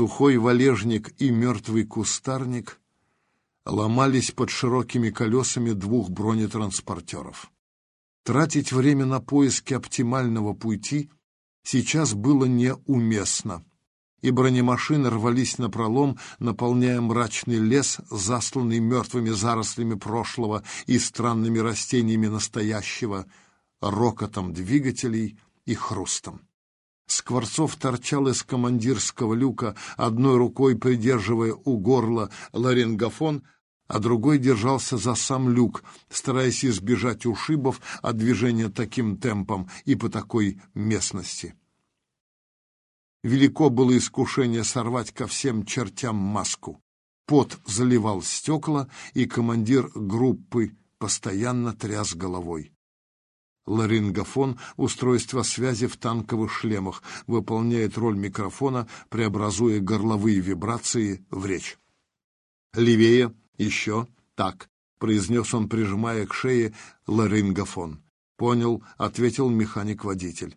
Сухой валежник и мертвый кустарник ломались под широкими колесами двух бронетранспортеров. Тратить время на поиски оптимального пути сейчас было неуместно, и бронемашины рвались на пролом, наполняя мрачный лес, засланный мертвыми зарослями прошлого и странными растениями настоящего, рокотом двигателей и хрустом. Скворцов торчал из командирского люка, одной рукой придерживая у горла ларингофон, а другой держался за сам люк, стараясь избежать ушибов от движения таким темпом и по такой местности. Велико было искушение сорвать ко всем чертям маску. Пот заливал стекла, и командир группы постоянно тряс головой. Ларингофон — устройство связи в танковых шлемах, выполняет роль микрофона, преобразуя горловые вибрации в речь. Левее «Еще так», — произнес он, прижимая к шее ларингофон. «Понял», — ответил механик-водитель.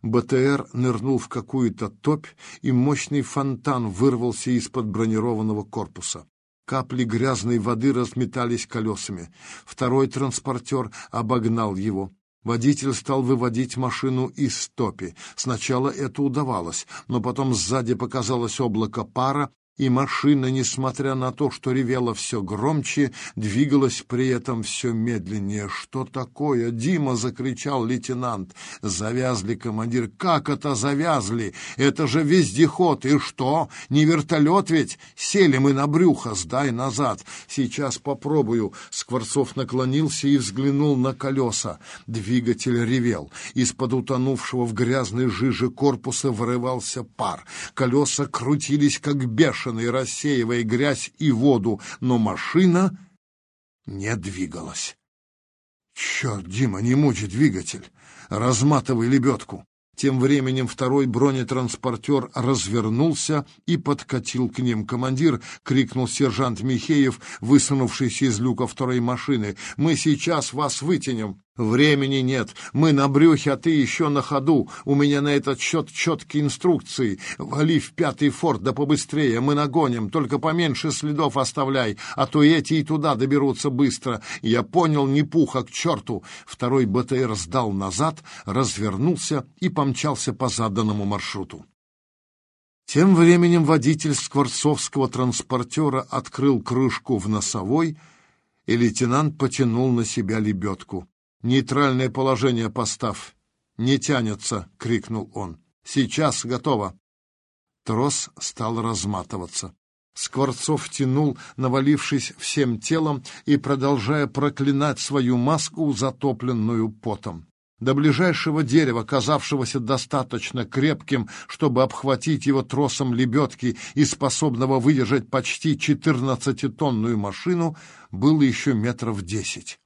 БТР нырнул в какую-то топь, и мощный фонтан вырвался из-под бронированного корпуса. Капли грязной воды разметались колесами. Второй транспортер обогнал его. Водитель стал выводить машину из топи. Сначала это удавалось, но потом сзади показалось облако пара, и машина, несмотря на то, что ревела все громче, двигалась при этом все медленнее. «Что такое?» — Дима закричал лейтенант. «Завязли, командир!» «Как это завязли? Это же вездеход! И что? Не вертолет ведь? Сели мы на брюхо, сдай назад! Сейчас попробую!» Скворцов наклонился и взглянул на колеса. Двигатель ревел. Из-под утонувшего в грязной жиже корпуса вырывался пар. Колеса крутились, как бешеные бешеный, рассеивая грязь и воду, но машина не двигалась. Черт, Дима, не мучи двигатель, разматывай лебедку. Тем временем второй бронетранспортер развернулся и подкатил к ним. «Командир!» — крикнул сержант Михеев, высунувшийся из люка второй машины. «Мы сейчас вас вытянем!» «Времени нет. Мы на брюхе, а ты еще на ходу. У меня на этот счет четкие инструкции. Вали в пятый форт, да побыстрее. Мы нагоним. Только поменьше следов оставляй, а то эти и туда доберутся быстро. Я понял, не пуха, к черту». Второй БТР сдал назад, развернулся и помчался по заданному маршруту. Тем временем водитель скворцовского транспортера открыл крышку в носовой, и лейтенант потянул на себя лебедку. «Нейтральное положение поставь!» «Не тянется!» — крикнул он. «Сейчас готово!» Трос стал разматываться. Скворцов тянул, навалившись всем телом и продолжая проклинать свою маску, затопленную потом. До ближайшего дерева, казавшегося достаточно крепким, чтобы обхватить его тросом лебедки и способного выдержать почти четырнадцатитонную машину, было еще метров десять.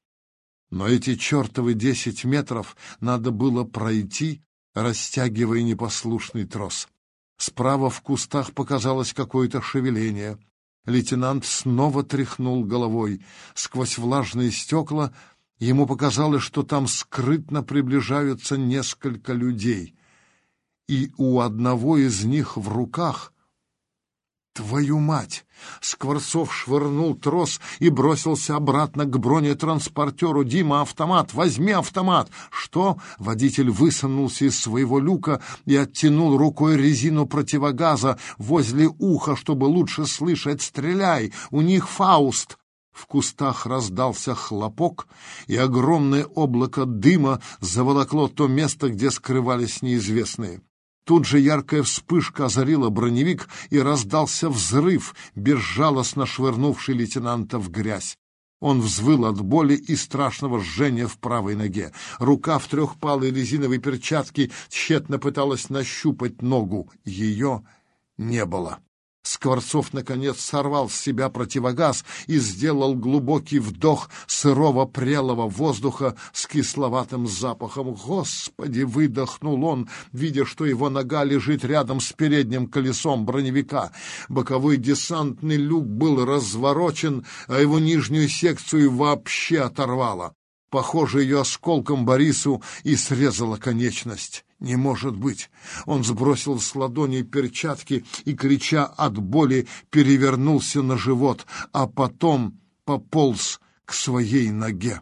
Но эти чертовы десять метров надо было пройти, растягивая непослушный трос. Справа в кустах показалось какое-то шевеление. Лейтенант снова тряхнул головой. Сквозь влажные стекла ему показалось, что там скрытно приближаются несколько людей. И у одного из них в руках Твою мать! Скворцов швырнул трос и бросился обратно к бронетранспортеру. «Дима, автомат! Возьми автомат!» «Что?» Водитель высунулся из своего люка и оттянул рукой резину противогаза возле уха, чтобы лучше слышать. «Стреляй! У них Фауст!» В кустах раздался хлопок, и огромное облако дыма заволокло то место, где скрывались неизвестные. Тут же яркая вспышка озарила броневик, и раздался взрыв, безжалостно швырнувший лейтенанта в грязь. Он взвыл от боли и страшного жжения в правой ноге. Рука в трехпалой резиновой перчатке тщетно пыталась нащупать ногу. Ее не было. Скворцов, наконец, сорвал с себя противогаз и сделал глубокий вдох сырого прелого воздуха с кисловатым запахом. «Господи!» — выдохнул он, видя, что его нога лежит рядом с передним колесом броневика. Боковой десантный люк был разворочен, а его нижнюю секцию вообще оторвало. Похоже, ее осколком Борису и срезала конечность. Не может быть! Он сбросил с ладони перчатки и, крича от боли, перевернулся на живот, а потом пополз к своей ноге.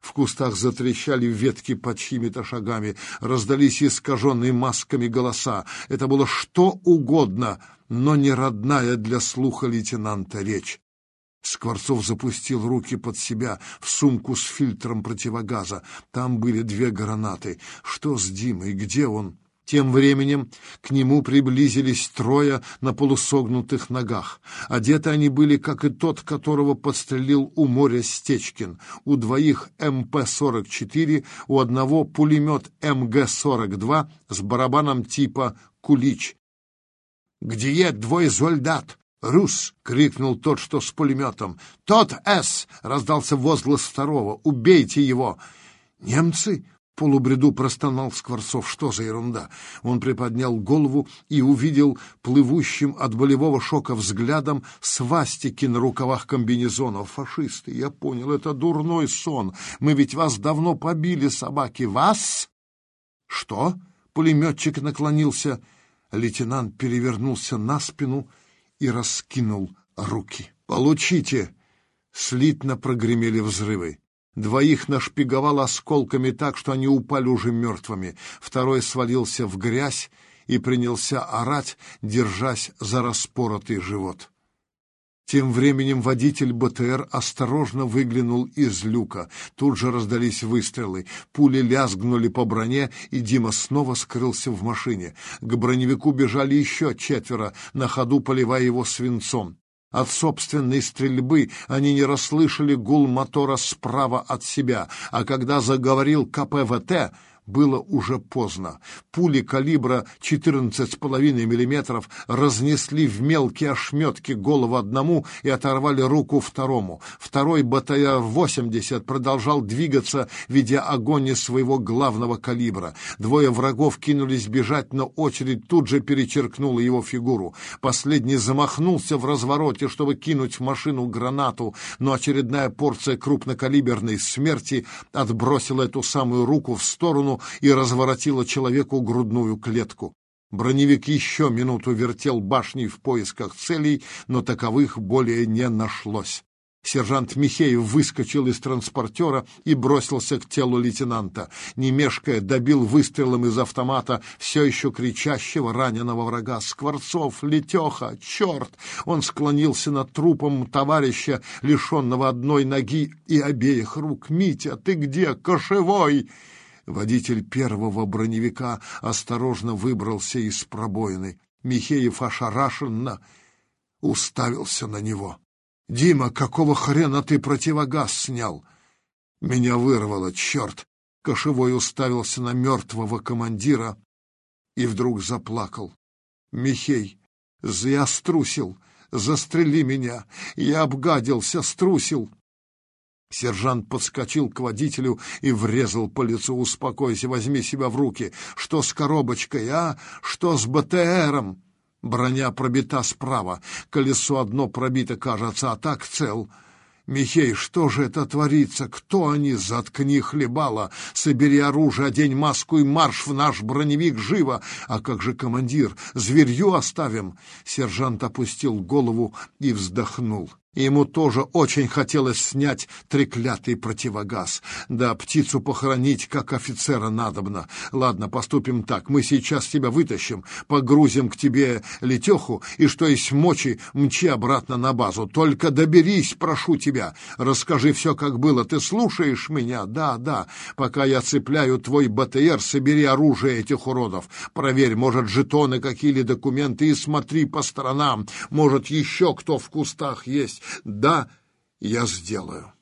В кустах затрещали ветки под чьими-то шагами, раздались искаженные масками голоса. Это было что угодно, но не родная для слуха лейтенанта речь. Скворцов запустил руки под себя в сумку с фильтром противогаза. Там были две гранаты. Что с Димой? Где он? Тем временем к нему приблизились трое на полусогнутых ногах. Одеты они были, как и тот, которого подстрелил у моря Стечкин. У двоих МП-44, у одного пулемет МГ-42 с барабаном типа «Кулич». «Где двое солдат?» «Рус!» — крикнул тот, что с пулеметом. «Тот С!» — раздался возглас второго. «Убейте его!» «Немцы?» полубреду простонал Скворцов. Что за ерунда? Он приподнял голову и увидел плывущим от болевого шока взглядом свастики на рукавах комбинезонов. Фашисты, я понял, это дурной сон. Мы ведь вас давно побили, собаки. Вас? Что? Пулеметчик наклонился. Лейтенант перевернулся на спину и раскинул руки. «Получите!» Слитно прогремели взрывы. Двоих нашпиговал осколками так, что они упали уже мертвыми. Второй свалился в грязь и принялся орать, держась за распоротый живот. Тем временем водитель БТР осторожно выглянул из люка. Тут же раздались выстрелы. Пули лязгнули по броне, и Дима снова скрылся в машине. К броневику бежали еще четверо, на ходу поливая его свинцом. От собственной стрельбы они не расслышали гул мотора справа от себя, а когда заговорил КПВТ, было уже поздно. Пули калибра 14,5 мм разнесли в мелкие ошметки голову одному и оторвали руку второму. Второй БТР-80 продолжал двигаться, ведя огонь из своего главного калибра. Двое врагов кинулись бежать, но очередь тут же перечеркнула его фигуру. Последний замахнулся в развороте, чтобы кинуть в машину гранату, но очередная порция крупнокалиберной смерти отбросила эту самую руку в и разворотила человеку грудную клетку. Броневик еще минуту вертел башней в поисках целей, но таковых более не нашлось. Сержант Михеев выскочил из транспортера и бросился к телу лейтенанта. Не мешкая, добил выстрелом из автомата все еще кричащего раненого врага. «Скворцов! Летеха! Черт!» Он склонился над трупом товарища, лишенного одной ноги и обеих рук. «Митя, ты где? Кошевой!» Водитель первого броневика осторожно выбрался из пробоины. Михеев ошарашенно уставился на него. — Дима, какого хрена ты противогаз снял? Меня вырвало, черт! Кошевой уставился на мертвого командира и вдруг заплакал. — Михей, я струсил, застрели меня, я обгадился, струсил. Сержант подскочил к водителю и врезал по лицу. «Успокойся, возьми себя в руки. Что с коробочкой, а? Что с БТРом?» Броня пробита справа, колесо одно пробито, кажется, а так цел. Михей, что же это творится? Кто они? Заткни хлебала, собери оружие, одень маску и марш в наш броневик живо. А как же командир? Зверью оставим? Сержант опустил голову и вздохнул и ему тоже очень хотелось снять треклятый противогаз. Да, птицу похоронить, как офицера, надобно. Ладно, поступим так. Мы сейчас тебя вытащим, погрузим к тебе летеху, и что есть мочи, мчи обратно на базу. Только доберись, прошу тебя. Расскажи все, как было. Ты слушаешь меня? Да, да. Пока я цепляю твой БТР, собери оружие этих уродов. Проверь, может, жетоны какие-ли документы, и смотри по сторонам. Может, еще кто в кустах есть. Да, я сделаю.